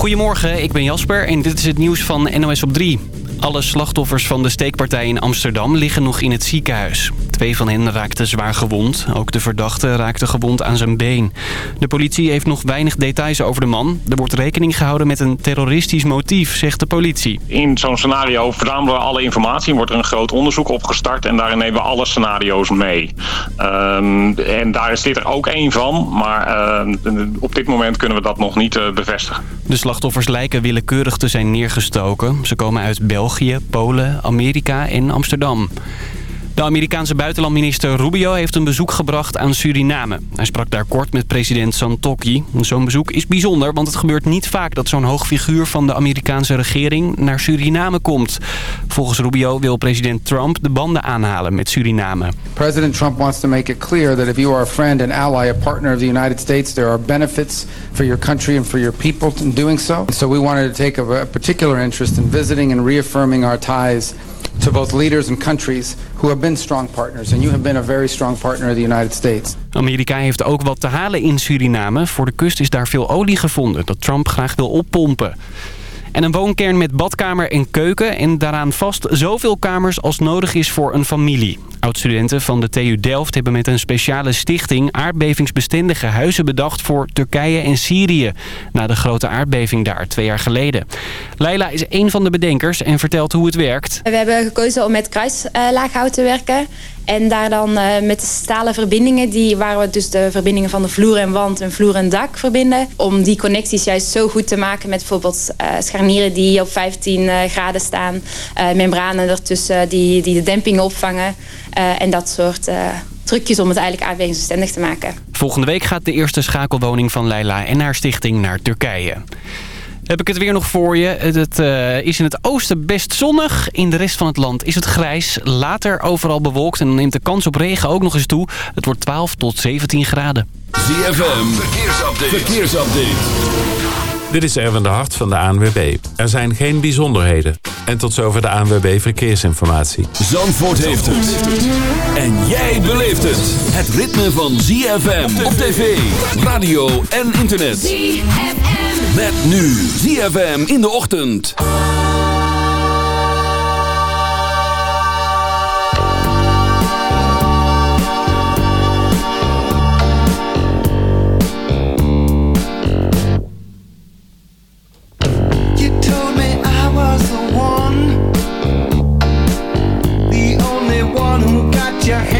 Goedemorgen, ik ben Jasper en dit is het nieuws van NOS op 3. Alle slachtoffers van de steekpartij in Amsterdam liggen nog in het ziekenhuis. Twee van hen raakten zwaar gewond. Ook de verdachte raakte gewond aan zijn been. De politie heeft nog weinig details over de man. Er wordt rekening gehouden met een terroristisch motief, zegt de politie. In zo'n scenario verzamelen we alle informatie en wordt er een groot onderzoek opgestart. En daarin nemen we alle scenario's mee. Um, en daar is dit er ook één van. Maar uh, op dit moment kunnen we dat nog niet uh, bevestigen. De slachtoffers lijken willekeurig te zijn neergestoken. Ze komen uit België, Polen, Amerika en Amsterdam. De Amerikaanse buitenlandminister Rubio heeft een bezoek gebracht aan Suriname. Hij sprak daar kort met president Santokki. Zo'n bezoek is bijzonder, want het gebeurt niet vaak dat zo'n hoog figuur van de Amerikaanse regering naar Suriname komt. Volgens Rubio wil president Trump de banden aanhalen met Suriname. President Trump wants to make it clear that if you are a friend and ally, a partner of the United States, there are benefits for your country and for your people in doing so. So we wanted to take a particular interest in visiting and reaffirming our ties to both leaders and countries who have been strong partners. And you have been a very strong partner of the United States. Amerika heeft ook wat te halen in Suriname. Voor de kust is daar veel olie gevonden dat Trump graag wil oppompen. En een woonkern met badkamer en keuken en daaraan vast zoveel kamers als nodig is voor een familie. Oud-studenten van de TU Delft hebben met een speciale stichting aardbevingsbestendige huizen bedacht voor Turkije en Syrië. Na de grote aardbeving daar twee jaar geleden. Leila is een van de bedenkers en vertelt hoe het werkt. We hebben gekozen om met kruislaaghout te werken. En daar dan uh, met de stalen verbindingen, die, waar we dus de verbindingen van de vloer en wand en vloer en dak verbinden. Om die connecties juist zo goed te maken met bijvoorbeeld uh, scharnieren die op 15 uh, graden staan. membranen ertussen die, die de demping opvangen. en dat soort trucjes om het eigenlijk aardbevingsbestendig te maken. Volgende week gaat de eerste schakelwoning van Leila en haar stichting naar Turkije. Heb ik het weer nog voor je. Het uh, is in het oosten best zonnig. In de rest van het land is het grijs. Later overal bewolkt en dan neemt de kans op regen ook nog eens toe. Het wordt 12 tot 17 graden. ZFM, verkeersupdate. verkeersupdate. Dit is Erwin de Hart van de ANWB. Er zijn geen bijzonderheden. En tot zover de ANWB Verkeersinformatie. Zandvoort heeft het. En jij beleeft het. Het ritme van ZFM op tv, radio en internet. ZFM. Met nu ZFM in de ochtend. your head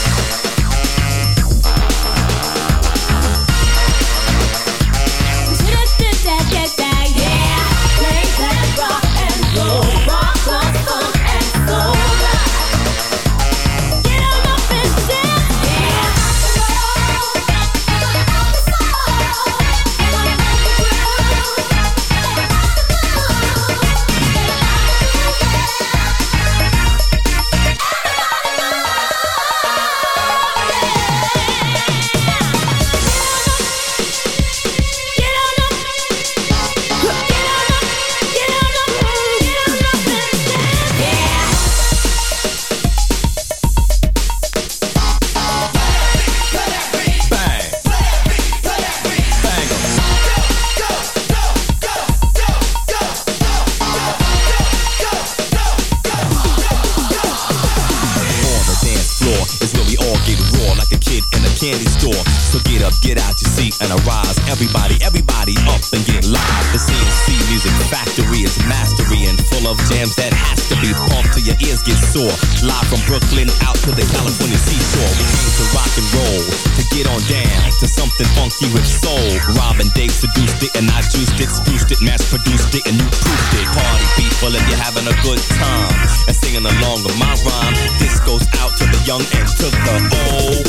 And arise. Everybody, everybody up and get live. The C+C Music Factory is mastery and full of jams that has to be pumped till your ears get sore. Live from Brooklyn out to the California seashore. We came to rock and roll, to get on down to something funky with soul. Rob and Dave seduced it and I juiced it, spruced it, mass produced it, and you proofed it. Party people if you're having a good time and singing along with my rhyme. This goes out to the young and to the old.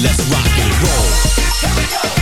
Let's rock and roll.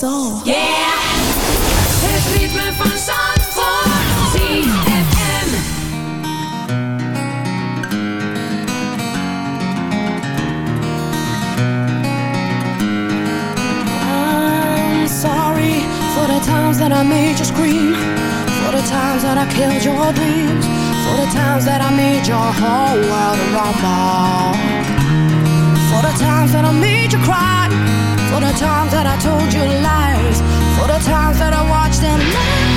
Soul. Yeah! Het ritme van Zandvoort. ZFM. I'm sorry for the times that I made you scream, for the times that I killed your dreams, for the times that I made your whole world a rumble, for the times that I made you cry, for the times that I told you lies, for the times that I watched them let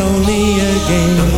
only a game,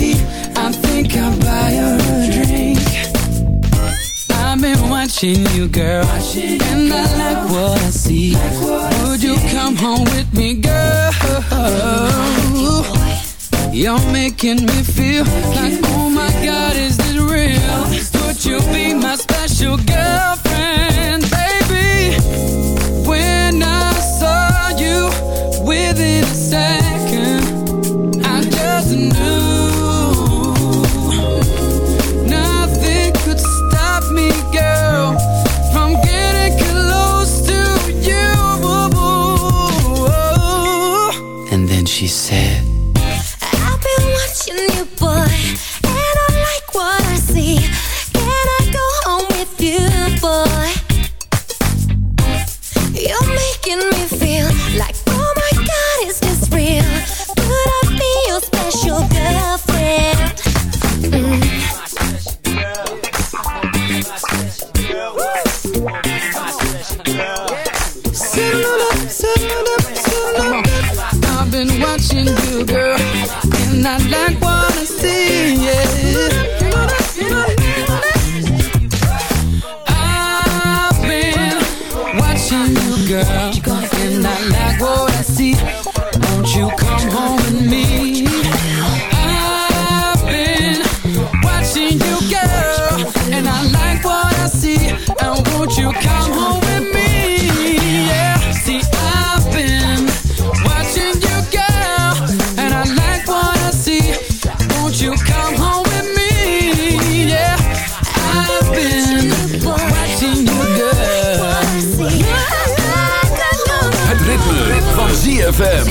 watching you, girl. Watching you, and girl. I like what I see. Like what Would I you see. come home with me, girl? You're making me feel making like, oh my feel. God, is this real? Would you be my special girl? ZFM.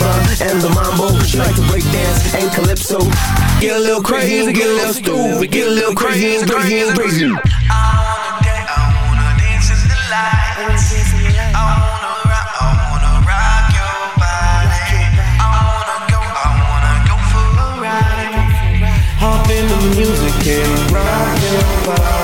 samba and the mambo. She like to break dance and calypso. Get a little crazy, get a little stupid, get a little crazy, crazy, crazy. Day I wanna dance in the lights. I wanna rock, I wanna rock your body. I wanna go, I wanna go for a ride. Hop in the music and rock your body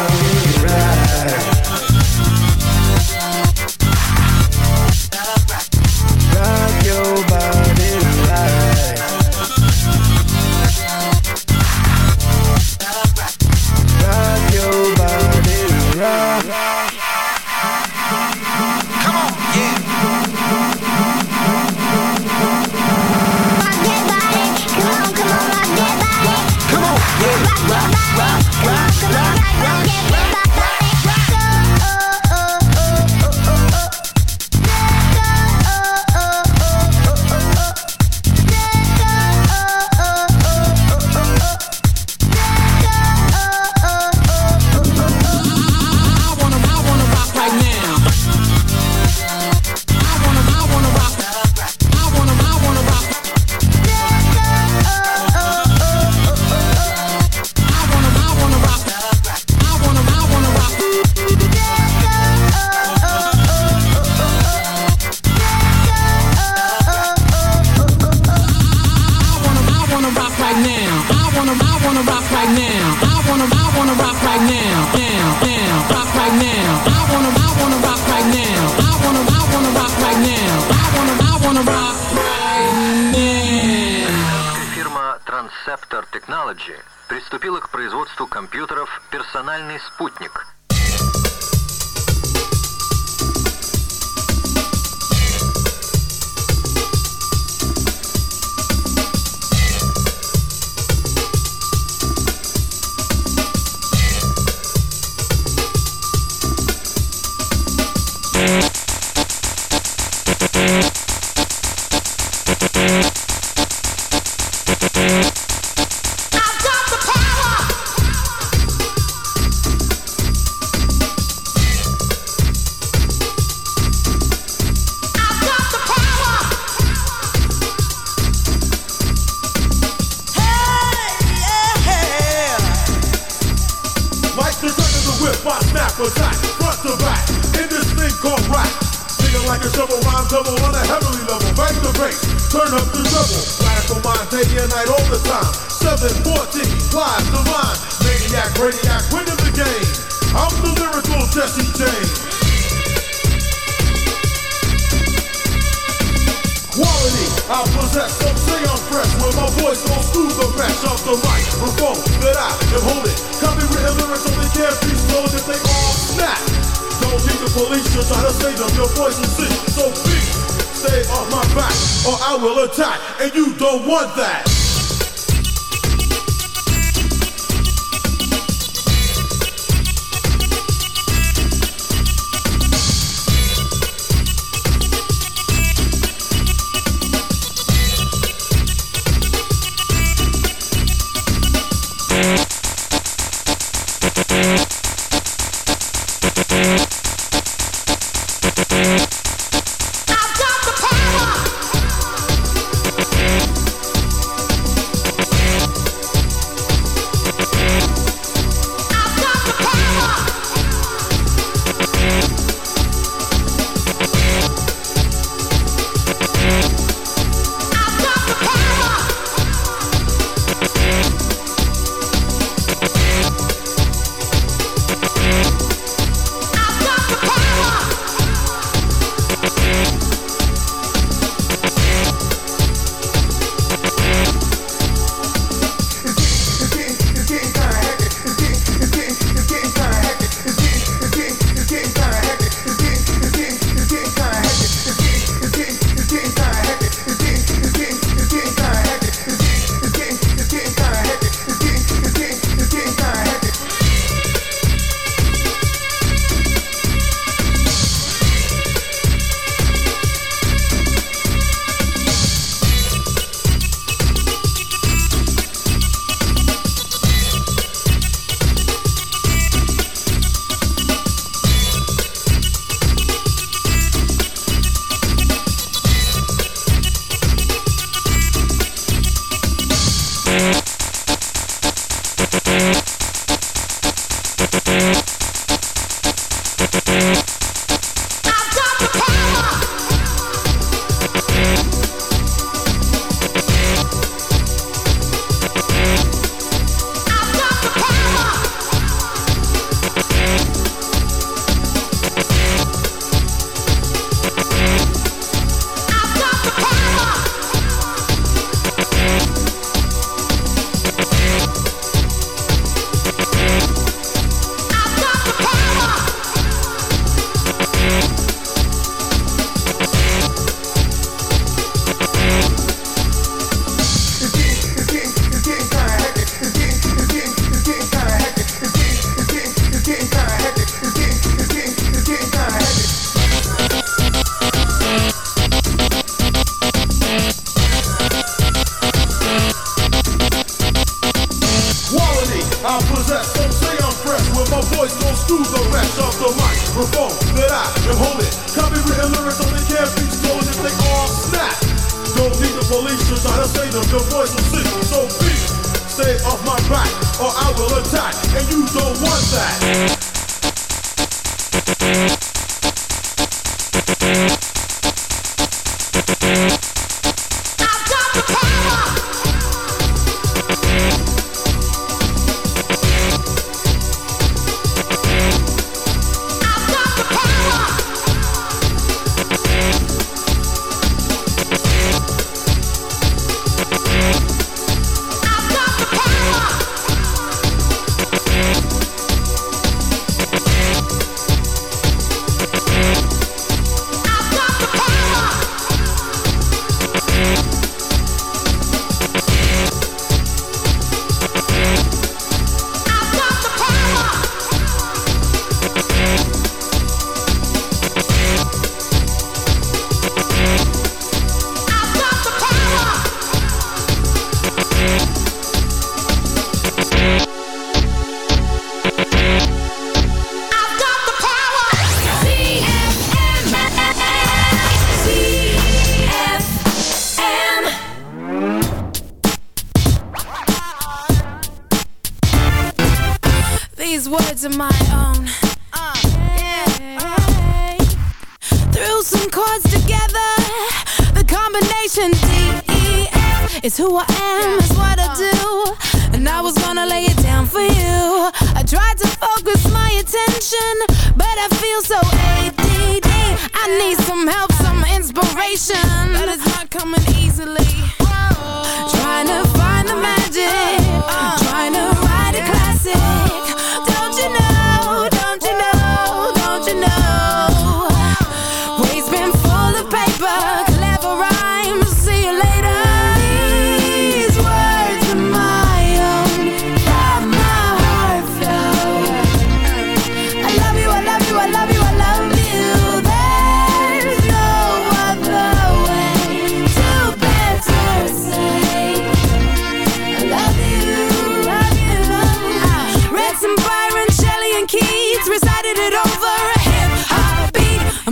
all the time. 714, live divine. Maniac, radiac, winning the game. I'm the lyrical Jesse James. Quality, I possess, some say I'm fresh When my voice goes through the mesh of the microphone That I am holding Copywritten lyrics only can't be stolen if they all snap Don't need the police to try to save them Your voice is sick, so please Stay off my back or I will attack And you don't want that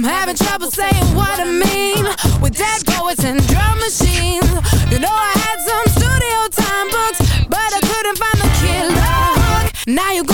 having trouble saying what I mean. With dead poets and drum machines. You know I had some studio time books But I couldn't find the killer hook. Now you go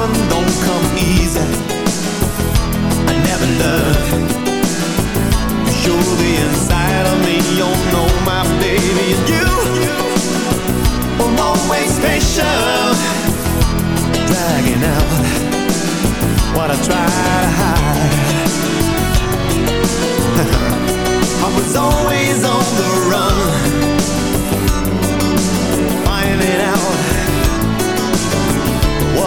heaven don't come easy. I never learned. Sure the inside of me, you know my baby. And you, I'm always patient. Dragging out what I try to hide. I was always on the run. Finding out